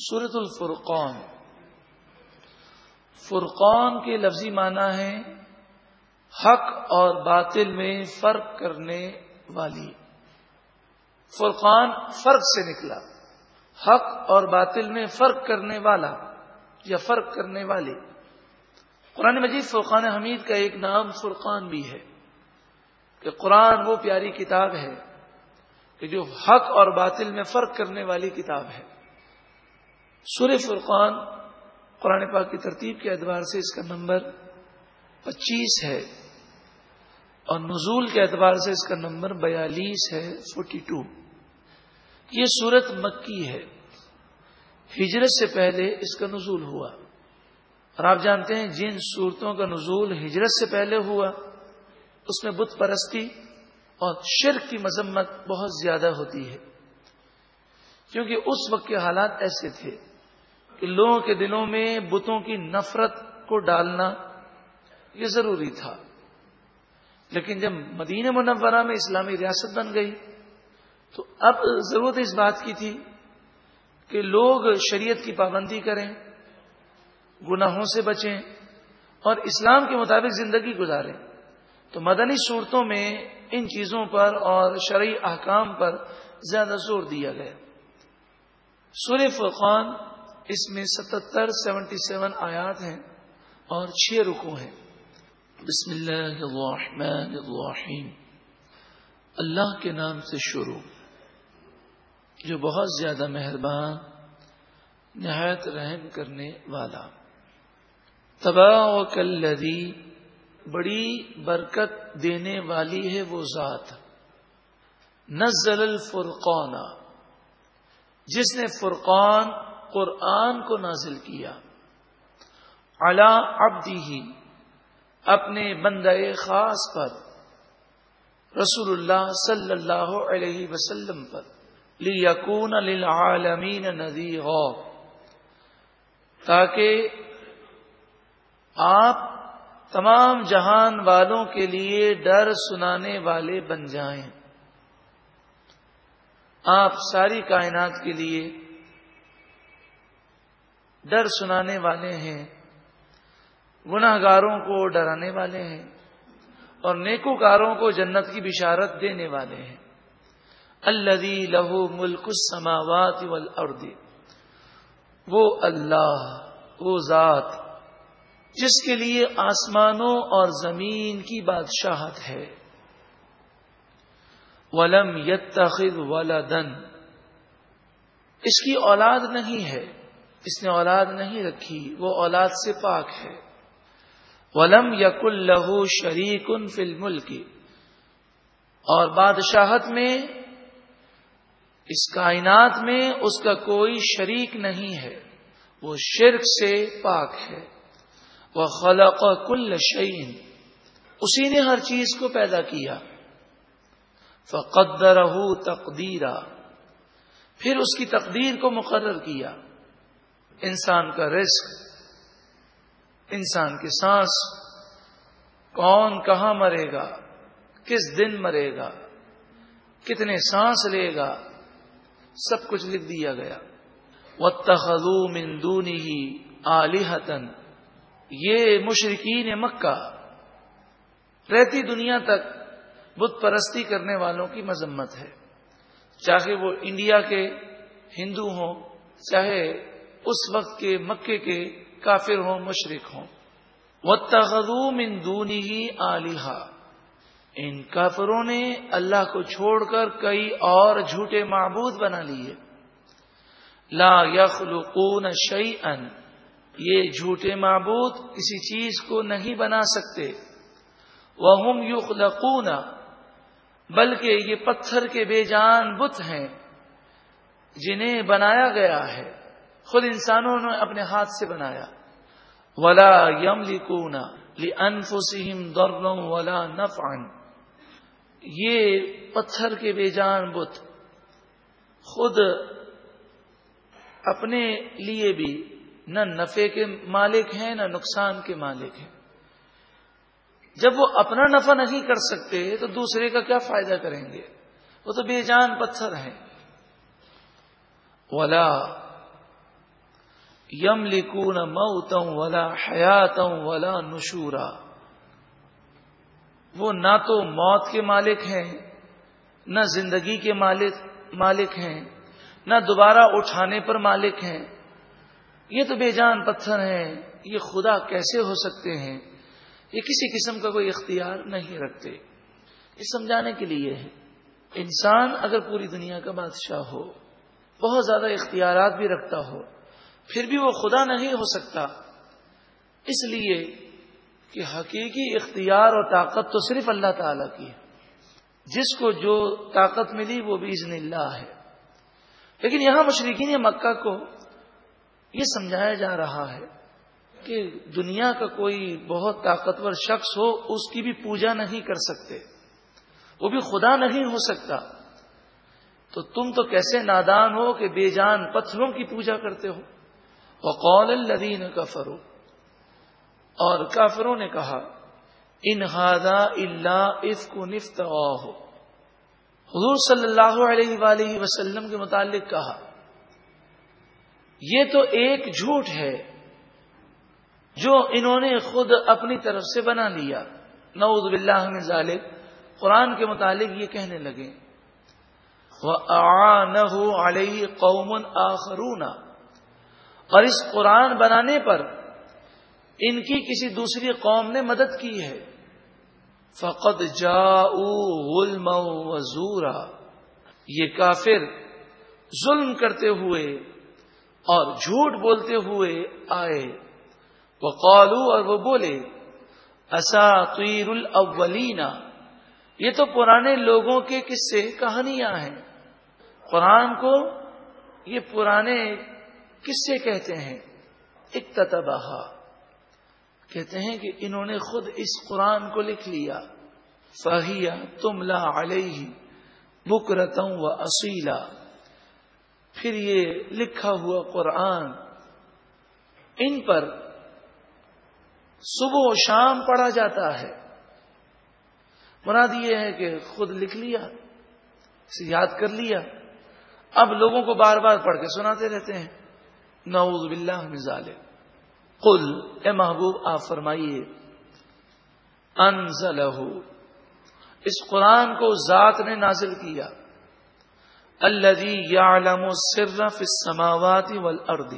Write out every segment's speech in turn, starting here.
سورت الفرقان۔ فرقان کے لفظی معنی ہے حق اور باطل میں فرق کرنے والی۔ فرقان فرق سے نکلا۔ حق اور باطل میں فرق کرنے والا یا فرق کرنے والی قرآن مجید فرقان حمید کا ایک نام فرقان بھی ہے کہ قرآن وہ پیاری کتاب ہے کہ جو حق اور باطل میں فرق کرنے والی کتاب ہے۔ سور فرقان قرآن پاک کی ترتیب کے اعتبار سے اس کا نمبر پچیس ہے اور نزول کے اعتبار سے اس کا نمبر بیالیس ہے فورٹی ٹو یہ سورت مکی ہے ہجرت سے پہلے اس کا نزول ہوا اور آپ جانتے ہیں جن صورتوں کا نزول ہجرت سے پہلے ہوا اس میں بت پرستی اور شرک کی مذمت بہت زیادہ ہوتی ہے کیونکہ اس وقت کے حالات ایسے تھے کہ لوگوں کے دلوں میں بتوں کی نفرت کو ڈالنا یہ ضروری تھا۔ لیکن جب مدینہ منورہ میں اسلامی ریاست بن گئی تو اب ضرورت اس بات کی تھی کہ لوگ شریعت کی پابندی کریں، گناہوں سے بچیں اور اسلام کے مطابق زندگی گزاریں۔ تو مدنی صورتوں میں ان چیزوں پر اور شرعی احکام پر زیادہ زور دیا گیا۔ سور فرقان اس میں ستتر سیونٹی سیون آیات ہیں اور چھ رکو ہیں۔ بسم اللہ الرحمن الرحیم۔ اللہ کے نام سے شروع۔ جو بہت زیادہ مہربان، نہایت رحم کرنے والا۔ تباہ و کلدی بڑی برکت دینے والی ہے وہ ذات۔ نزل الفرقان۔ جس نے فرقان قرآن کو نازل کیا۔ الا ابدی ہی اپنے بندے خاص پر رسول اللہ صلی اللہ علیہ وسلم پر۔ لیکون للعالمین ندی تاکہ آپ تمام جہان والوں کے لیے ڈر سنانے والے بن جائیں۔ آپ ساری کائنات کے لیے ڈر سنانے والے ہیں گناہ گاروں کو ڈرانے والے ہیں اور نیکوکاروں کو جنت کی بشارت دینے والے ہیں۔ الدی لہو ملک السماوات والارض۔ وہ اللہ، وہ ذات، جس کے لیے آسمانوں اور زمین کی بادشاہت ہے۔ ولم یتخذ ولدن اس کی اولاد نہیں ہے۔ اس نے اولاد نہیں رکھی، وہ اولاد سے پاک ہے۔ ولم یق اللہ شریک ان فلم کی اور بادشاہت میں، اس کائنات میں اس کا کوئی شریک نہیں ہے، وہ شرک سے پاک ہے۔ وہ خلق کل شعین اسی نے ہر چیز کو پیدا کیا۔ فقدر تقدیرا پھر اس کی تقدیر کو مقرر کیا۔ انسان کا رزق، انسان کی سانس، کون کہاں مرے گا، کس دن مرے گا، کتنے سانس لے گا، سب کچھ لکھ دیا گیا۔ وہ تخلو مندونی ہی آلیحتن یہ مشرقین مکہ، رہتی دنیا تک بت پرستی کرنے والوں کی مذمت ہے۔ چاہے وہ انڈیا کے ہندو ہوں، چاہے اس وقت کے مکے کے کافر ہوں مشرق ہوں۔ وہ تغدوم ان دونی ہی آلیہ ان کافروں نے اللہ کو چھوڑ کر کئی اور جھوٹے معبود بنا لیے۔ لا یخلقون شیئن یہ جھوٹے معبود کسی چیز کو نہیں بنا سکتے۔ وہ ہم بلکہ یہ پتھر کے بے جان بت ہیں جنہیں بنایا گیا ہے۔ خود انسانوں نے اپنے ہاتھ سے بنایا۔ ولا یم لکونا لی انفسم درم ولا نفعن یہ پتھر کے بے جان بت خود اپنے لیے بھی نہ نفے کے مالک ہیں، نہ نقصان کے مالک ہیں۔ جب وہ اپنا نفع نہیں کر سکتے تو دوسرے کا کیا فائدہ کریں گے؟ وہ تو بے جان پتھر ہیں۔ ولا یم لکون موتم ولا حیاتم ولا نشورا۔ وہ نہ تو موت کے مالک ہیں، نہ زندگی کے مالک مالک ہیں، نہ دوبارہ اٹھانے پر مالک ہیں۔ یہ تو بے جان پتھر ہیں، یہ خدا کیسے ہو سکتے ہیں؟ یہ کسی قسم کا کوئی اختیار نہیں رکھتے۔ یہ سمجھانے کے لیے ہے انسان اگر پوری دنیا کا بادشاہ ہو، بہت زیادہ اختیارات بھی رکھتا ہو پھر بھی وہ خدا نہیں ہو سکتا۔ اس لیے کہ حقیقی اختیار اور طاقت تو صرف اللہ تعالی کی ہے۔ جس کو جو طاقت ملی وہ بھی اللہ ہے۔ لیکن یہاں مشرقین مکہ کو یہ سمجھایا جا رہا ہے کہ دنیا کا کوئی بہت طاقتور شخص ہو، اس کی بھی پوجا نہیں کر سکتے۔ وہ بھی خدا نہیں ہو سکتا۔ تو تم تو کیسے نادان ہو کہ بے جان پتھروں کی پوجا کرتے ہو؟ وقول الذین کفروا اور کافروں نے کہا، ان ہادا اللہ اس کو نفت حضور صلی اللہ علیہ وآلہ وسلم کے متعلق کہا، یہ تو ایک جھوٹ ہے جو انہوں نے خود اپنی طرف سے بنا لیا۔ نعوذ باللہ من ذالک۔ قرآن کے متعلق یہ کہنے لگے وہ علیہ قوم آخرون۔ اور اس قرآن بنانے پر ان کی کسی دوسری قوم نے مدد کی ہے۔ فقط جا غلم وزورا۔ یہ کافر ظلم کرتے ہوئے اور جھوٹ بولتے ہوئے آئے۔ وہ قالو اور وہ بولے اساطیر الاولین یہ تو پرانے لوگوں کے قصے کہانیاں ہیں۔ قرآن کو یہ پرانے کس سے کہتے ہیں؟ اکتبہ کہتے ہیں کہ انہوں نے خود اس قرآن کو لکھ لیا۔ فہیا تم لا علیہ بکرتم و اصیلا پھر یہ لکھا ہوا قرآن ان پر صبح و شام پڑھا جاتا ہے۔ مراد یہ ہے کہ خود لکھ لیا اسے یاد کر لیا۔ اب لوگوں کو بار بار پڑھ کے سناتے رہتے ہیں۔ نعوذ باللہ من ظالم قل، اے محبوب، آپ فرمائیے انزلہ اس قرآن کو ذات نے نازل کیا۔ الذي يعلم السر في السماوات والارض۔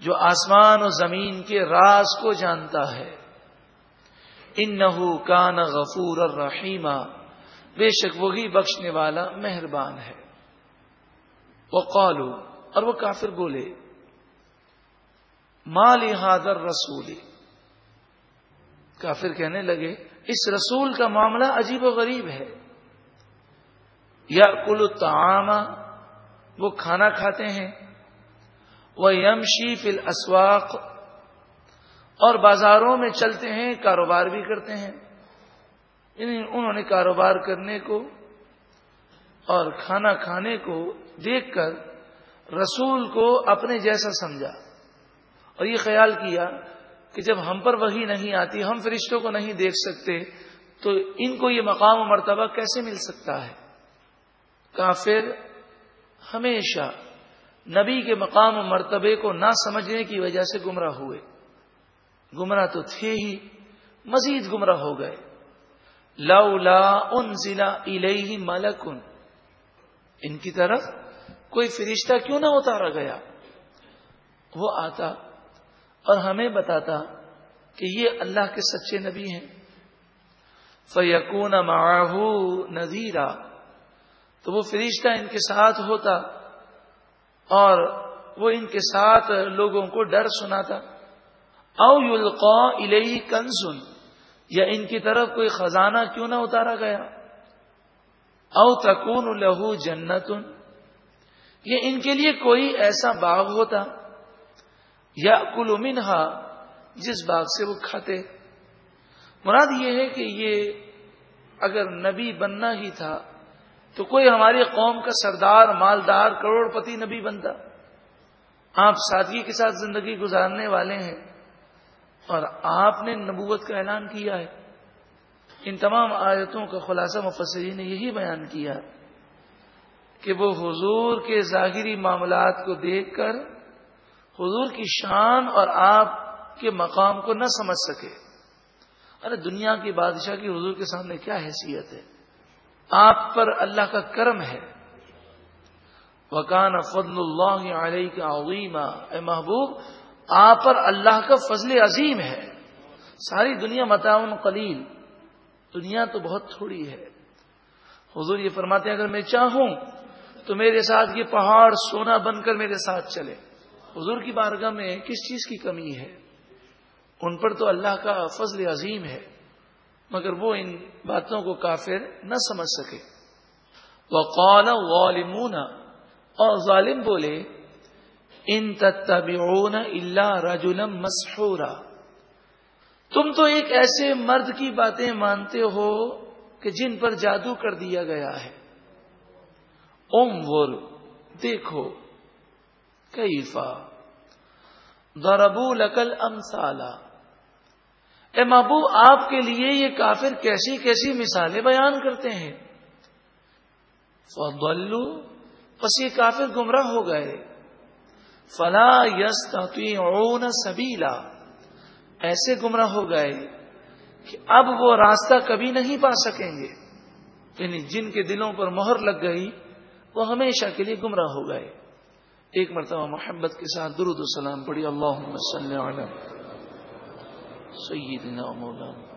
جو آسمان و زمین کے راز کو جانتا ہے۔ انه كان غفور الرحیم بے شک وہی بخشنے والا مہربان ہے۔ وہ اور وہ کافر بولے مال حاضر رسولی کافر کہنے لگے، اس رسول کا معاملہ عجیب و غریب ہے۔ یا کل تعام وہ کھانا کھاتے ہیں۔ وہ یمشی فل اسواق اور بازاروں میں چلتے ہیں، کاروبار بھی کرتے ہیں۔ یعنی انہوں نے کاروبار کرنے کو اور کھانا کھانے کو دیکھ کر رسول کو اپنے جیسا سمجھا اور یہ خیال کیا کہ جب ہم پر وہی نہیں آتی، ہم فرشتوں کو نہیں دیکھ سکتے، تو ان کو یہ مقام و مرتبہ کیسے مل سکتا ہے؟ کافر ہمیشہ نبی کے مقام و مرتبے کو نہ سمجھنے کی وجہ سے گمراہ ہوئے۔ گمراہ تو تھے ہی، مزید گمراہ ہو گئے۔ لا ان ضلع الہی ملکن ان کی طرف کوئی فرشتہ کیوں نہ اتارا گیا؟ وہ آتا اور ہمیں بتاتا کہ یہ اللہ کے سچے نبی ہیں۔ فیقون معاہو نذیرا تو وہ فرشتہ ان کے ساتھ ہوتا اور وہ ان کے ساتھ لوگوں کو ڈر سناتا۔ او یلقا الہی کنسن یا ان کی طرف کوئی خزانہ کیوں نہ اتارا گیا؟ او تکون لہو جنتن یہ ان کے لیے کوئی ایسا باغ ہوتا یا کلو منہا جس باغ سے وہ کھاتے۔ مراد یہ ہے کہ یہ اگر نبی بننا ہی تھا تو کوئی ہماری قوم کا سردار، مالدار کروڑ پتی نبی بنتا۔ آپ سادگی کے ساتھ زندگی گزارنے والے ہیں اور آپ نے نبوت کا اعلان کیا ہے۔ ان تمام آیتوں کا خلاصہ مفسری نے یہی بیان کیا۔ کہ وہ حضور کے ظاہری معاملات کو دیکھ کر حضور کی شان اور آپ کے مقام کو نہ سمجھ سکے۔ ارے دنیا کی بادشاہ کی حضور کے سامنے کیا حیثیت ہے؟ آپ پر اللہ کا کرم ہے۔ وکان فضل اللہ علیہ کا عظیم اے محبوب، آپ پر اللہ کا فضل عظیم ہے۔ ساری دنیا متعاون قلیل۔ دنیا تو بہت تھوڑی ہے۔ حضور یہ فرماتے ہیں، اگر میں چاہوں تو میرے ساتھ یہ پہاڑ سونا بن کر میرے ساتھ چلے۔ حضور کی بارگاہ میں کس چیز کی کمی ہے؟ ان پر تو اللہ کا فضل عظیم ہے، مگر وہ ان باتوں کو کافر نہ سمجھ سکے۔ وہ قول غالمون اور ظالم بولے، ان تتبعون الا رجلا مسحورا۔ تم تو ایک ایسے مرد کی باتیں مانتے ہو کہ جن پر جادو کر دیا گیا ہے۔ اوم ور دیکھو، کیفا؟ دربو لکل ام اے محبوب، آپ کے لیے یہ کافر کیسی کیسی مثالیں بیان کرتے ہیں؟ فضلو، پس یہ کافر گمراہ ہو گئے۔ فلا یس سبیلا۔ ایسے گمراہ ہو گئے کہ اب وہ راستہ کبھی نہیں پا سکیں گے۔ یعنی جن کے دلوں پر مہر لگ گئی وہ ہمیشہ کے لیے گمراہ ہو گئے۔ ایک مرتبہ محبت کے ساتھ درود السلام پڑھی اللہ سیدنا مولانا۔